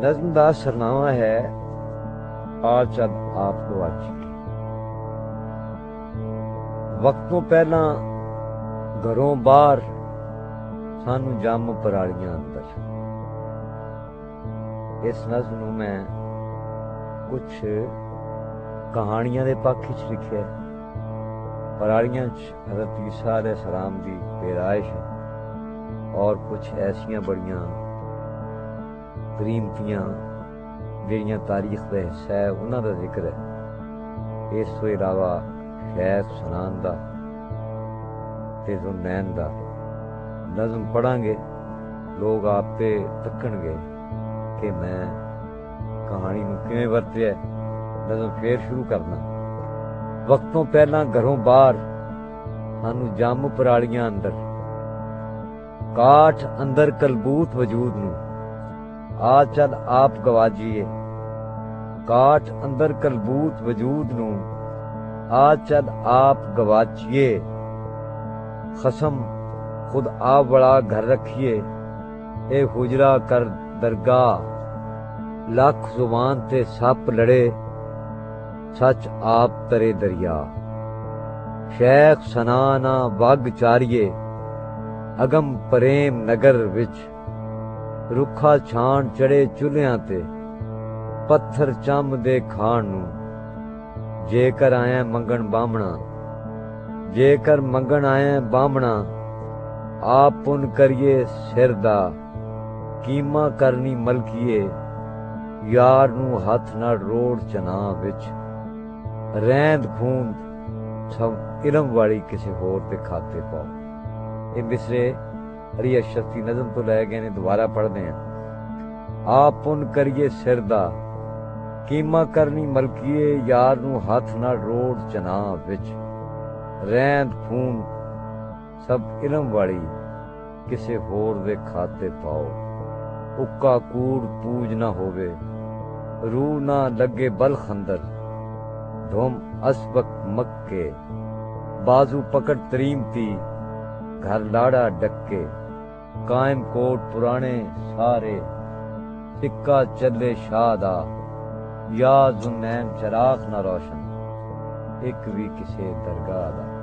ਨਜ਼ਮ ਦਾ ਸਰਨਾਮਾ ਹੈ ਆ ਚਦ ਆਪ ਗਵਾਚੀ ਵਕਤ ਤੋਂ ਪਹਿਲਾਂ ਘਰੋਂ ਬਾਹਰ ਸਾਨੂੰ ਜੰਮ ਪਰਾਲੀਆਂ ਅੰਦਰ। ਇਸ ਨਜ਼ਮ ਨੂੰ ਮੈਂ ਕੁਝ ਕਹਾਣੀਆਂ ਦੇ ਪੱਖ ਵਿੱਚ ਲਿਖਿਆ। ਪਰਾਲੀਆਂ ਚ ਹਜ਼ਰਤ ਈਸਾ ਅਲੈਹ ਸਲਾਮ ਦੀ ਪੈਦਾਇਸ਼ ਔਰ ਕੁਝ ਐਸੀਆਂ ਬੜੀਆਂ ਕਰੀਮਤੀਆਂ ਜਿਹੜੀਆਂ ਤਾਰੀਖ ਦਾ ਹਿੱਸਾ ਹੈ, ਉਹਨਾਂ ਦਾ ਜ਼ਿਕਰ ਹੈ। ਇਸ ਤੋਂ ਇਲਾਵਾ ਸ਼ੈਖ ਸੁਨਾਨ ਦਾ ਤੇ ਜ਼ੁਨੈਨ ਦਾ ਨਜ਼ਮ ਪੜਾਂਗੇ ਲੋਕ ਆਪੇ ਤੱਕਣਗੇ ਕਿ ਮੈਂ ਕਹਾਣੀ ਨੂੰ ਕਿਵੇਂ ਵਰਤਿਆ, ਨਜ਼ਮ ਫੇਰ ਸ਼ੁਰੂ ਕਰਨਾ। ਵਕਤੋਂ ਪਹਿਲਾਂ ਘਰੋਂ ਬਾਹਰ ਸਾਨੂੰ ਜੰਮ ਪਰਾਲੀਆਂ ਅੰਦਰ, ਕਾਠ ਅੰਦਰ ਕਲਬੂਤ ਵਜੂਦ ਨੂੰ ਆ ਚੱਲ ਆਪ ਗਵਾਜੀਏ ਕਾਠ ਅੰਦਰ ਕਲਬੂਤ ਵਜੂਦ ਨੂੰ, ਆ ਚੱਲ ਆਪ ਗਵਾਚੀਏ ਖਸਮ ਖੁਦ ਆਪ ਬੜਾ ਘਰ ਰੱਖੀਏ ਇਹ ਹੁਜਰਾ ਕਰ ਦਰਗਾਹ। ਲੱਖ ਜ਼ੁਬਾਨ ਤੇ ਸੱਪ ਲੜੇ, ਸੱਚ ਆਪ ਤਰੇ ਦਰਿਆ। ਸ਼ੇਖ ਸਨਾਨਾ ਵਗ ਚਾਰੀਏ, ਅਗਮ ਪ੍ਰੇਮ ਨਗਰ ਵਿੱਚ ਰੁੱਖਾ ਛਾਣ ਚੜੇ ਚੁੱਲ੍ਹਿਆਂ ਤੇ, ਪੱਥਰ ਚੰਮ ਦੇ ਖਾਣ ਨੂੰ। ਜੇਕਰ ਆਇਆ ਮੰਗਣ ਬਾਹਮਣਾ, ਜੇਕਰ ਮੰਗਣ ਆਇਆ ਬਾਹਮਣਾ, ਆਪ ਪੁੰਨ ਕਰੀਏ ਸਿਰ ਦਾ, ਕੀਮਾ ਕਰਨੀ ਮਲਕੀਏ, ਯਾਰ ਨੂੰ ਹੱਥ ਨਾਲ ਰੋੜ ਚਨਾ ਵਿੱਚ। ਰਹਿੰਦ ਖੂੰਦ ਸਭ ਇਲਮ ਵਾਲੀ ਕਿਸੇ ਹੋਰ ਦੇ ਖਾਤੇ ਪਾਓ। ਇਹ ਮਿਸਰੇ ਹਰੀ ਅਸ਼ਰਫੀ ਨਜ਼ਮ ਤੋਂ ਲੈ ਗਏ ਨੇ ਦੁਬਾਰਾ ਪੜ੍ਹਦੇ ਆ। ਆਪ ਕਰੀਏ ਸਿਰ ਦਾ। ਕੀਮਾ ਕਰਨੀ ਮਲਕੀਏ ਯਾਰ ਨੂੰ ਹੱਥ ਨਾਲ ਰੋੜ ਚਨਾ ਵਿੱਚ। ਰਹਿੰਦ ਖੂਨ ਸਭ ਇਲਮ ਵਾਲੀ ਕਿਸੇ ਹੋਰ ਦੇ ਖਾਤੇ ਪਾਓ। ਉੱਕਾ ਕੂੜ ਪੂਜ ਨਾ ਹੋਵੇ। ਰੂਹ ਨਾ ਲੱਗੇ ਬਲ ਖੰਦਰ ਧੁਮ ਅਸਬਕ ਮੱਕੇ। ਬਾਜ਼ੂ ਪਕੜ ਤਰੀਮਤੀ ਘਰ ਲਾੜਾ ਡੱਕੇ ਕਾਇਮ ਕੋਟ ਪੁਰਾਣੇ ਸਾਰੇ ਸਿੱਕਾ ਚੱਲੇ ਸ਼ਾਹ ਦਾ ਯਾ ਜ਼ੁਨੈਨ ਚਰਾਗ ਨਾ ਰੋਸ਼ਨ ਇੱਕ ਵੀ ਕਿਸੇ ਦਰਗਾਹ ਦਾ